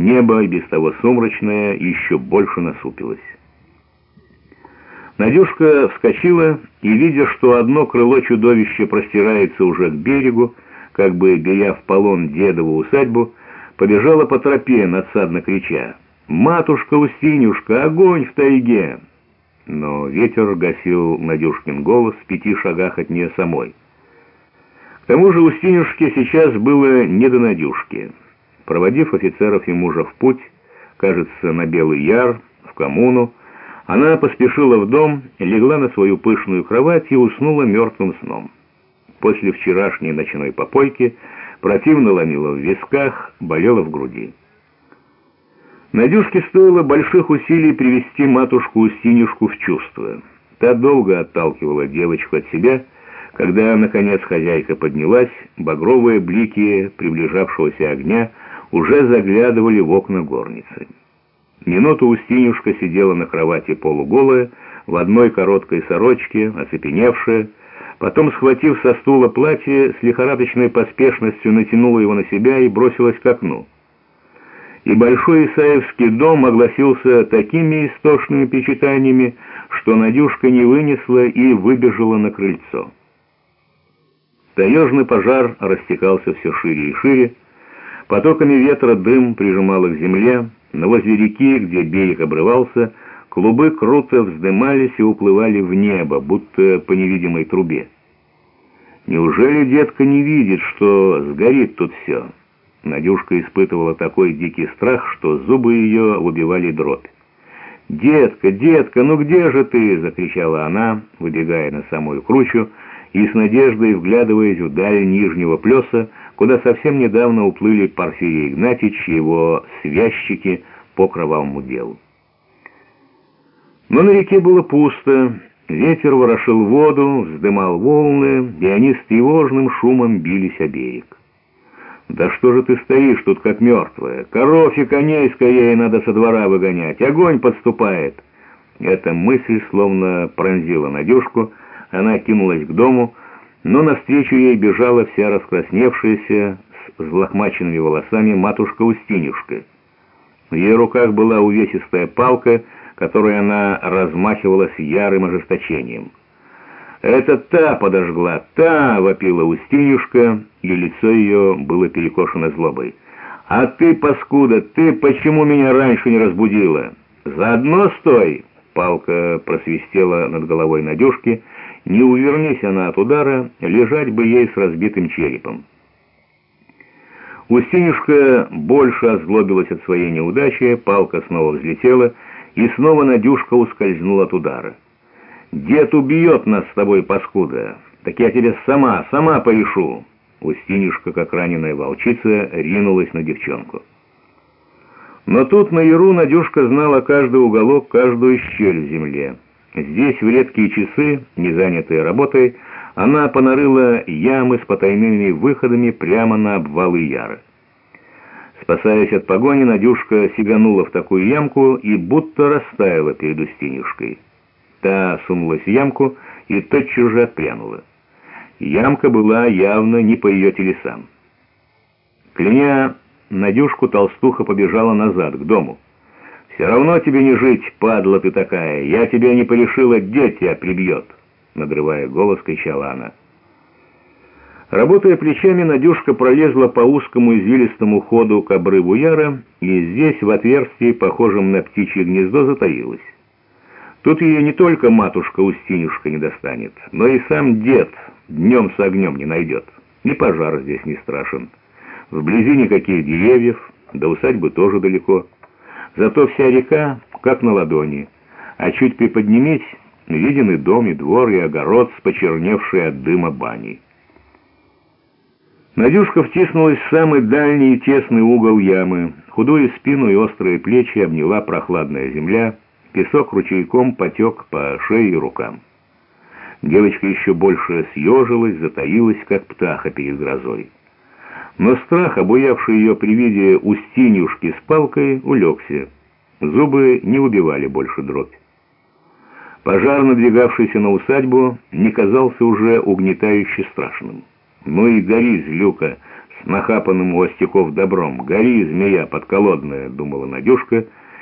Небо, и без того сумрачное, еще больше насупилось. Надюшка вскочила и, видя, что одно крыло чудовища простирается уже к берегу, как бы беря в полон дедову усадьбу, побежала по тропе, надсадно крича «Матушка Устинюшка, огонь в тайге!» Но ветер гасил Надюшкин голос в пяти шагах от нее самой. К тому же Устинюшке сейчас было не до Надюшки. Проводив офицеров и мужа в путь, кажется, на Белый Яр, в коммуну, она поспешила в дом, легла на свою пышную кровать и уснула мертвым сном. После вчерашней ночной попойки противно ломила в висках, болела в груди. Надюшке стоило больших усилий привести матушку Устинюшку в чувство. Та долго отталкивала девочку от себя, когда, наконец, хозяйка поднялась, багровые блики приближавшегося огня уже заглядывали в окна горницы. Минуту Устинюшка сидела на кровати полуголая, в одной короткой сорочке, оцепеневшая, потом, схватив со стула платье, с лихорадочной поспешностью натянула его на себя и бросилась к окну и Большой Исаевский дом огласился такими истошными печатаниями, что Надюшка не вынесла и выбежала на крыльцо. Таежный пожар растекался все шире и шире, потоками ветра дым прижимало к земле, но возле реки, где берег обрывался, клубы круто вздымались и уплывали в небо, будто по невидимой трубе. Неужели детка не видит, что сгорит тут все?» Надюшка испытывала такой дикий страх, что зубы ее убивали дробь. «Детка, детка, ну где же ты?» — закричала она, выбегая на самую кручу и с надеждой вглядываясь вдаль нижнего плеса, куда совсем недавно уплыли Порфирий Игнатьич и его связчики по кровавому делу. Но на реке было пусто, ветер ворошил воду, вздымал волны, и они с тревожным шумом бились о берег. «Да что же ты стоишь тут, как мертвая? Коров и коней скорее надо со двора выгонять. Огонь подступает!» Эта мысль словно пронзила Надюшку. Она кинулась к дому, но навстречу ей бежала вся раскрасневшаяся, с взлохмаченными волосами матушка Устинюшка. В ее руках была увесистая палка, которой она размахивала с ярым ожесточением. «Это та подожгла, та!» — вопила Устинюшка, и лицо ее было перекошено злобой. «А ты, паскуда, ты почему меня раньше не разбудила? Заодно стой!» Палка просвистела над головой Надюшки. Не увернись она от удара, лежать бы ей с разбитым черепом. Устинюшка больше озлобилась от своей неудачи, палка снова взлетела, и снова Надюшка ускользнула от удара. Дед убьет нас с тобой, паскуда. Так я тебе сама, сама порешу. Устинюшка, как раненая волчица, ринулась на девчонку. Но тут на Яру Надюшка знала каждый уголок, каждую щель в земле. Здесь, в редкие часы, не занятые работой, она понарыла ямы с потайными выходами прямо на обвалы Яры. Спасаясь от погони, Надюшка сиганула в такую ямку и будто растаяла перед Устинюшкой. Та сунулась в ямку и тотчас же отпрянула. Ямка была явно не по ее телесам. Кляня Надюшку, толстуха побежала назад, к дому. «Все равно тебе не жить, падла ты такая! Я тебя не порешила, дед тебя прибьет!» Надрывая голос, кричала она. Работая плечами, Надюшка пролезла по узкому извилистому ходу к обрыву Яра и здесь, в отверстии, похожем на птичье гнездо, затаилась. Тут ее не только матушка Устинюшка не достанет, но и сам дед днем с огнем не найдет. И пожар здесь не страшен. Вблизи никаких деревьев, до усадьбы тоже далеко. Зато вся река как на ладони, а чуть приподнимись, виден и дом, и двор, и огород, с почерневшей от дыма баней. Надюшка втиснулась в самый дальний и тесный угол ямы. Худую спину и острые плечи обняла прохладная земля, Песок ручейком потек по шее и рукам. Девочка еще больше съежилась, затаилась, как птаха перед грозой. Но страх, обуявший ее при виде устинюшки с палкой, улегся. Зубы не убивали больше дробь. Пожар, надвигавшийся на усадьбу, не казался уже угнетающе страшным. «Ну и гори, злюка!» — с нахапанным у остяков добром. «Гори, змея подколодная», — думала Надюшка, —